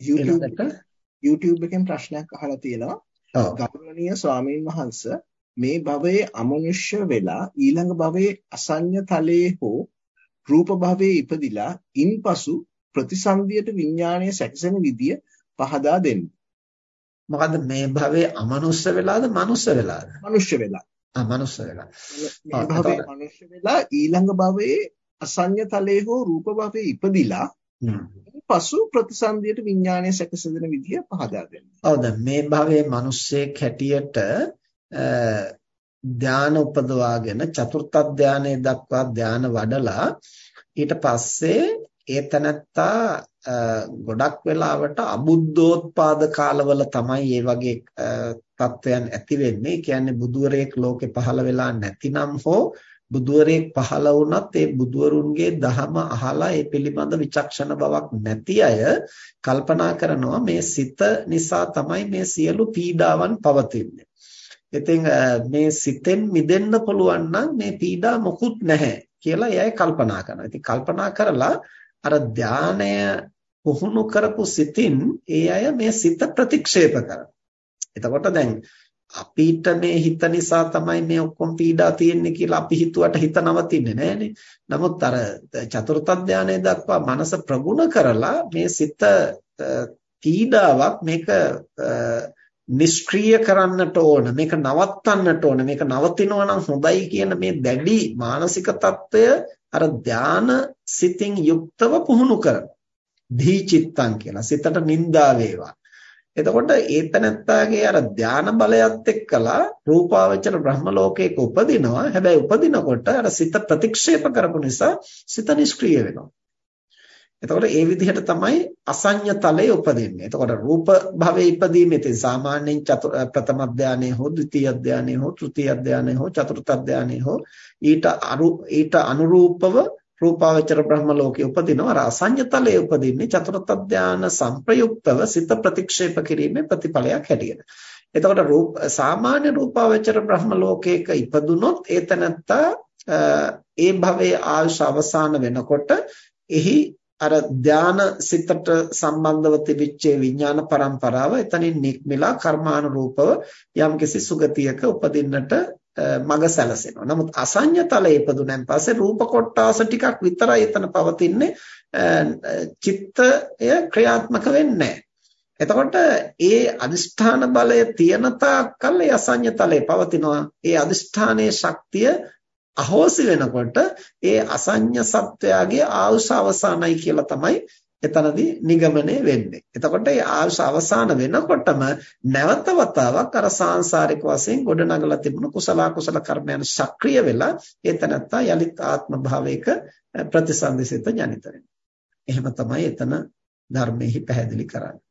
YouTube YouTube එකෙන් ප්‍රශ්නයක් අහලා තියෙනවා. ගෞරවනීය ස්වාමීන් වහන්ස මේ භවයේ අමනුෂ්‍ය වෙලා ඊළඟ භවයේ අසඤ්ඤ තලයේ හෝ රූප භවයේ ඉපදිලා ඉන්පසු ප්‍රතිසන්දියට විඥාණය සැකසෙන විදිය පහදා දෙන්න. මොකද මේ භවයේ අමනුෂ්‍ය වෙලාද මනුෂ්‍ය වෙලාද? මනුෂ්‍ය වෙලා. ආ මනුෂ්‍ය වෙලා. මේ භවයේ මනුෂ්‍ය වෙලා ඊළඟ භවයේ අසඤ්ඤ තලයේ හෝ රූප භවයේ ඉපදිලා පසු ප්‍රතිසන්දියට විඥානය සැකසෙන විදිය පහදා දෙන්න. ඔව් දැන් මේ භවයේ මිනිස්සෙක් හැටියට ධාන උපදවාගෙන චතුර්ථ ධානයේ දක්වා ධාන වඩලා ඊට පස්සේ ඒ තනත්තා ගොඩක් වෙලාවට අබුද්ධෝත්පාද කාලවල තමයි මේ වගේ තත්වයන් ඇති වෙන්නේ. කියන්නේ බුදුවරයෙක් ලෝකේ පහළ වෙලා නැතිනම් හෝ බුදුවරයෙක් පහළ වුණත් ඒ බුදුවරුන්ගේ දහම අහලා ඒ පිළිබඳ විචක්ෂණ බවක් නැති අය කල්පනා කරනවා මේ සිත නිසා තමයි මේ සියලු පීඩාවන් පවතින්නේ. ඉතින් මේ සිතෙන් මිදෙන්න පුළුවන් නම් මේ පීඩා මොකුත් නැහැ කියලා එයයි කල්පනා කරනවා. ඉතින් කල්පනා කරලා අර ධානය පුහුණු කරපු සිතින් ඒ අය මේ සිත ප්‍රතික්ෂේප කරනවා. එතකොට දැන් අපිට මේ හිත නිසා තමයි මේ ඔක්කොම පීඩා තියෙන්නේ කියලා අපි හිතුවට හිත නවතින්නේ නැහනේ. නමුත් අර චතුර්ථ ධානයේ දක්වා මනස ප්‍රගුණ කරලා මේ සිත පීඩාවක් මේක නිෂ්ක්‍රීය කරන්නට ඕන මේක නවත්තන්නට ඕන මේක නවතිනවා නම් හොඳයි කියන මේ දැඩි මානසික తত্ত্বය අර ධාන සිතින් යුක්තව පුහුණු කරන. දී චිත්තං කියලා. සිතට නිඳා වේවා. එතකොට ඒතනත්තාගේ අර ධාන බලයත් එක්කලා රූපාවචර බ්‍රහ්ම ලෝකයක උපදිනවා. හැබැයි උපදිනකොට අර සිත ප්‍රතික්ෂේප කරපු නිසා සිත නිෂ්ක්‍රීය වෙනවා. එතකොට ඒ විදිහට තමයි අසඤ්ඤ තලයේ උපදින්නේ. එතකොට රූප භවයේ ඉපදීමේ තියෙන සාමාන්‍යයෙන් චතුර් ප්‍රථම ධානයේ හෝ ද්විතීය ධානයේ හෝ තෘතීය ධානයේ හෝ චතුර්ථ ධානයේ හෝ ඊට අරු ඊට අනුරූපව රූපාවචර බ්‍රහ්ම ලෝකයේ උපදිනවා අර අසඤ්ඤතලයේ උපදින්නේ චතුර්ථ ධාන සංප්‍රයුක්තව සිත ප්‍රතික්ෂේප කිරීමේ ප්‍රතිඵලයක් හැටියට. එතකොට රූප සාමාන්‍ය රූපාවචර බ්‍රහ්ම ලෝකයක ඉපදුනොත් ඒතනත්තා ඒ භවයේ ආයුෂ අවසන් වෙනකොට එහි අර ධාන සිතට සම්බන්ධව තිබිච්ච විඥාන પરම්පරාව එතනින් නික්මිලා කර්මානුරූපව යම්කිසි සුගතියක උපදින්නට මග සැලසෙනවා. නමුත් අසඤ්ඤ තලයේ ඉපදුනන් පස්සේ රූප කොටාස ටිකක් විතරයි එතන පවතින්නේ. චිත්තය ක්‍රියාත්මක වෙන්නේ එතකොට ඒ අදිෂ්ඨාන බලය තියන තාක්කල් ඒ අසඤ්ඤ තලයේ පවතිනවා. ඒ අදිෂ්ඨානයේ ශක්තිය අහෝසි වෙනකොට ඒ අසඤ්ඤ සත්වයාගේ ආයුෂ අවසానයි කියලා තමයි එතනදී නිගමනය වෙන්නේ. එතකොට මේ ආයුෂ අවසාන වෙනකොටම නැවත වතාවක් අර සාංශාරික වශයෙන් ගොඩනගලා තිබුණු කුසල කුසල කර්මයන් සක්‍රිය වෙලා ඒතනත්තා යලිත් ආත්ම භාවයක ප්‍රතිසන්දිසිත ජනිත වෙනවා. එහෙම තමයි එතන ධර්මයේ පැහැදිලි කරන්නේ.